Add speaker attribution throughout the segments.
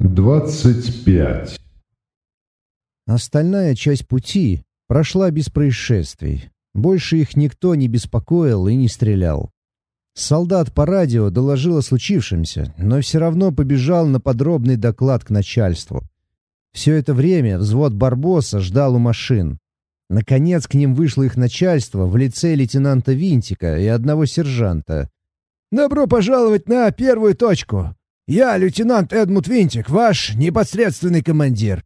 Speaker 1: 25.
Speaker 2: Остальная часть пути прошла без происшествий. Больше их никто не беспокоил и не стрелял. Солдат по радио доложил о случившемся, но все равно побежал на подробный доклад к начальству. Все это время взвод Барбоса ждал у машин. Наконец к ним вышло их начальство в лице лейтенанта Винтика и одного сержанта.
Speaker 3: «Добро пожаловать на первую точку!» «Я лейтенант Эдмунд Винтик, ваш непосредственный командир.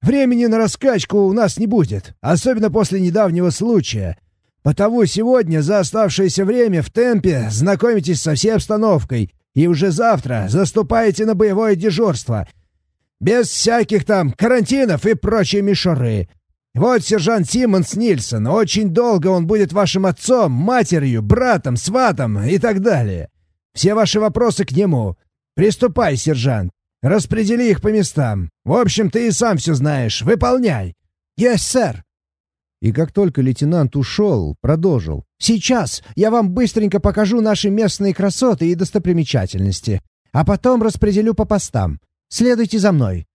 Speaker 3: Времени на раскачку у нас не будет, особенно после недавнего случая. Потому сегодня за оставшееся время в темпе знакомитесь со всей обстановкой и уже завтра заступаете на боевое дежурство. Без всяких там карантинов и прочей мишуры. Вот сержант Симмонс Нильсон. Очень долго он будет вашим отцом, матерью, братом, сватом и так далее. Все ваши вопросы к нему. «Приступай, сержант. Распредели их по местам. В общем, ты и сам все знаешь. Выполняй!»
Speaker 2: «Есть, сэр!» И как только лейтенант ушел, продолжил. «Сейчас я вам быстренько покажу наши местные красоты и достопримечательности, а потом распределю по постам. Следуйте за мной.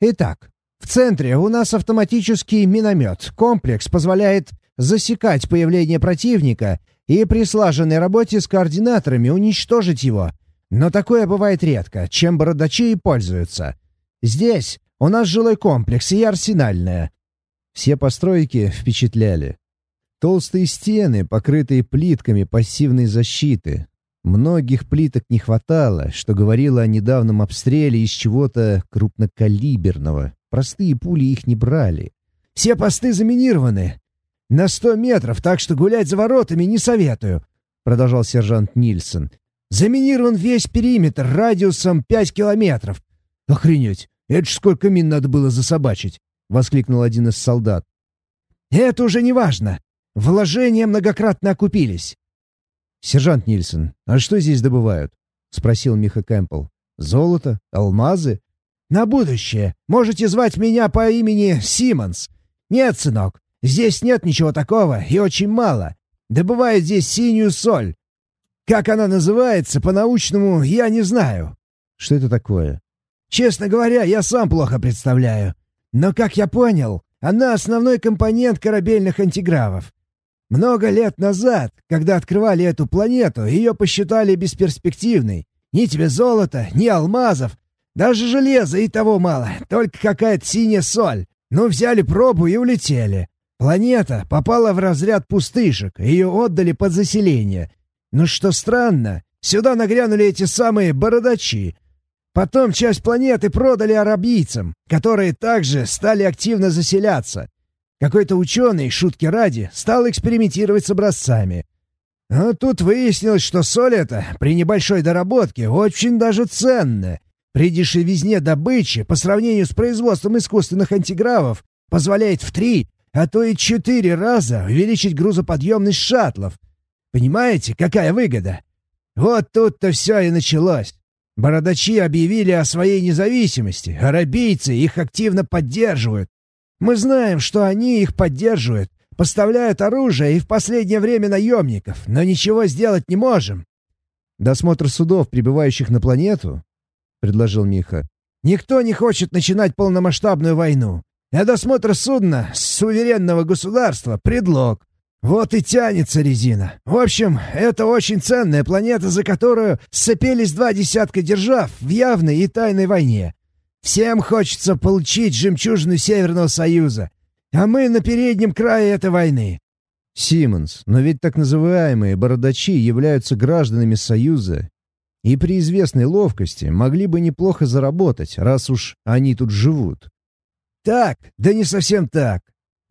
Speaker 2: Итак, в центре у нас автоматический миномет. Комплекс позволяет засекать появление противника и при слаженной работе с координаторами уничтожить его — но такое бывает редко, чем бородачи и пользуются. Здесь у нас жилой комплекс и арсенальная. Все постройки впечатляли. Толстые стены, покрытые плитками пассивной защиты. Многих плиток не хватало, что говорило о недавнем обстреле из чего-то крупнокалиберного. Простые пули их не брали.
Speaker 3: «Все посты заминированы. На сто метров, так что гулять за воротами не советую», — продолжал сержант Нильсон. Заминирован весь периметр радиусом пять километров. Охренеть! Это ж сколько мин надо было засобачить!» — воскликнул один из солдат. «Это уже не важно. Вложения многократно окупились».
Speaker 2: «Сержант Нильсон, а что здесь добывают?» — спросил Миха Кэмпл. «Золото? Алмазы?»
Speaker 3: «На будущее. Можете звать меня по имени Симмонс. Нет, сынок, здесь нет ничего такого и очень мало. Добывают здесь синюю соль, как она называется по-научному, я не знаю.
Speaker 2: Что это такое?
Speaker 3: Честно говоря, я сам плохо представляю. Но, как я понял, она основной компонент корабельных антигравов. Много лет назад, когда открывали эту планету, ее посчитали бесперспективной. Ни тебе золота, ни алмазов, даже железа и того мало, только какая-то синяя соль. Ну, взяли пробу и улетели. Планета попала в разряд пустышек, ее отдали под заселение — но что странно, сюда нагрянули эти самые бородачи. Потом часть планеты продали арабийцам, которые также стали активно заселяться. Какой-то ученый, шутки ради, стал экспериментировать с образцами. А тут выяснилось, что соль эта, при небольшой доработке, очень даже ценная. При дешевизне добычи, по сравнению с производством искусственных антигравов, позволяет в три, а то и четыре раза увеличить грузоподъемность шаттлов, Понимаете, какая выгода? Вот тут-то все и началось. Бородачи объявили о своей независимости, арабийцы их активно поддерживают. Мы знаем, что они их поддерживают, поставляют оружие и в последнее время наемников, но ничего сделать не можем.
Speaker 2: «Досмотр судов, прибывающих на планету?» — предложил Миха.
Speaker 3: «Никто не хочет начинать полномасштабную войну. А досмотр судна суверенного государства — предлог. Вот и тянется резина. В общем, это очень ценная планета, за которую сцепились два десятка держав в явной и тайной войне. Всем хочется получить жемчужину Северного Союза, а мы на переднем крае этой войны.
Speaker 2: Симмонс, но ведь так называемые бородачи являются гражданами Союза и при известной ловкости могли бы неплохо заработать, раз уж они тут живут.
Speaker 3: Так, да не совсем так.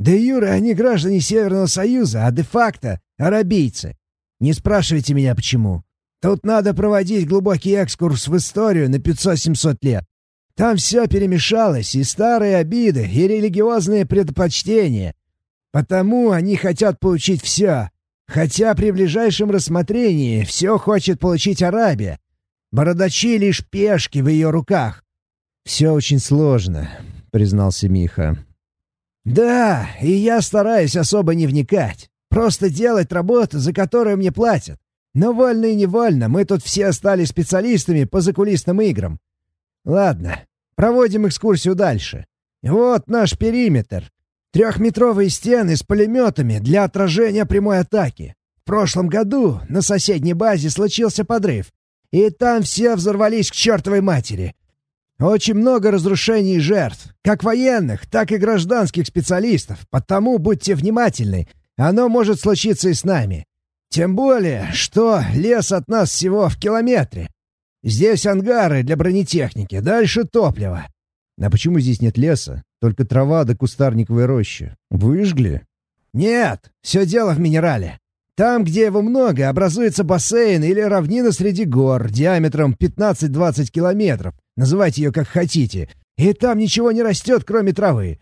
Speaker 3: Де юре они граждане Северного Союза, а де-факто — арабийцы. Не спрашивайте меня, почему. Тут надо проводить глубокий экскурс в историю на 500-700 лет. Там все перемешалось, и старые обиды, и религиозные предпочтения. Потому они хотят получить все. Хотя при ближайшем рассмотрении все хочет получить Арабия. Бородачи лишь пешки в ее руках.
Speaker 2: «Все очень сложно», — признался Миха.
Speaker 3: «Да, и я стараюсь особо не вникать. Просто делать работу, за которую мне платят. Но вольно и невольно мы тут все стали специалистами по закулисным играм. Ладно,
Speaker 2: Проводим экскурсию дальше. Вот наш периметр. Трехметровые стены с пулеметами для отражения прямой атаки. В прошлом году на соседней базе случился подрыв, и там все взорвались к чертовой матери. Очень много разрушений и жертв, как военных, так и гражданских специалистов, потому будьте внимательны, оно может случиться и с нами. Тем более, что лес от нас всего в километре. Здесь ангары для бронетехники, дальше топливо. А почему здесь нет леса? Только трава да кустарниковая роща. Выжгли? Нет, все дело в минерале. Там, где его много, образуется бассейн или равнина среди гор диаметром 15-20 километров. Называйте ее как хотите. И там ничего не растет, кроме травы.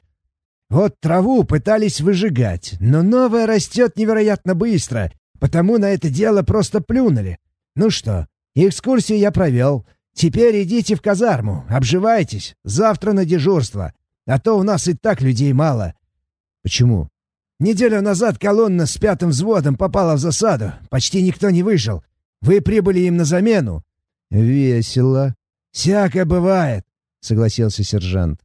Speaker 2: Вот траву пытались выжигать, но новая растет невероятно быстро, Потому на это дело просто плюнули. Ну что, экскурсию я провел. Теперь идите в казарму, обживайтесь. Завтра на дежурство. А то у нас и так людей мало. Почему? Неделю назад колонна с пятым взводом попала в засаду. Почти никто не выжил. Вы прибыли им на замену. Весело. Всякое бывает, согласился сержант.